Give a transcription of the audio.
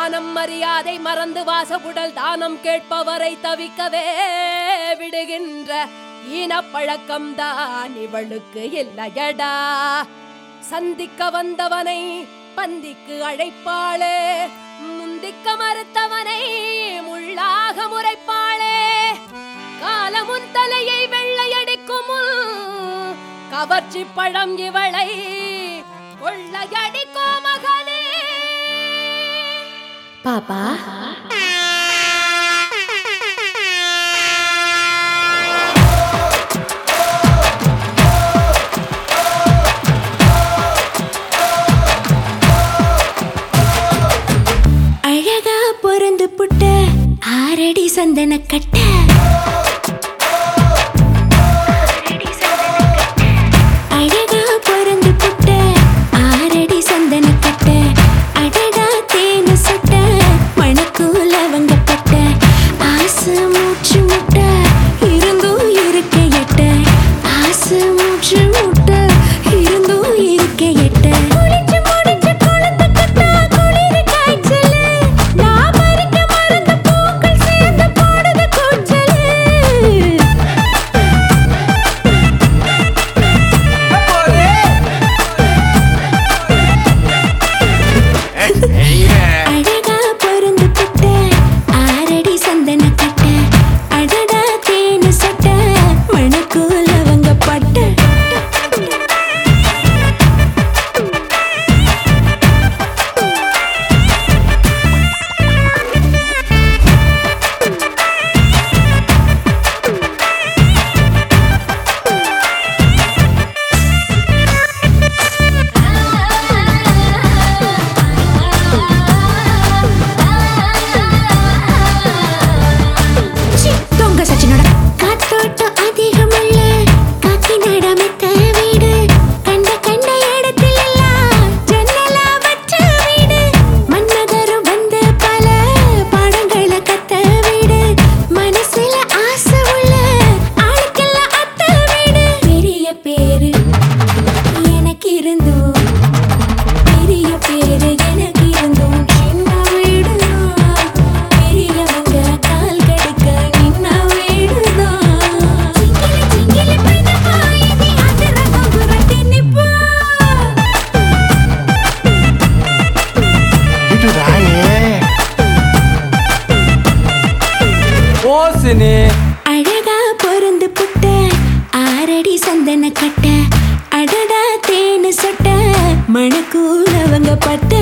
மானம் மரியாதை மறந்து வாசபுடல் தானம் கேட்பவரை தவிக்கவே விடுகின்ற ஈனப்பழக்கம்தான் இவளுக்கு இல்லையடா. சந்திக்க வந்தவனை பந்திக்கு அழைப்பாளே முந்திக்க மறுத்தவனை முள்ளாக முறைப்பாளே. காலமுன் தலையை வெள்ளையடிக்கும் கவர்ச்சி பழம் இவளை கொள்ளையடிக்கோ மகா 爸爸。அழகா பொறந்து புட்ட ஆரடி சந்தன கட்ட மோசினி அழகா பொருந்து புட்ட ஆரடி சந்தன கட்ட அடடா தேனு சொட்ட மணக்கூழ் பட்ட.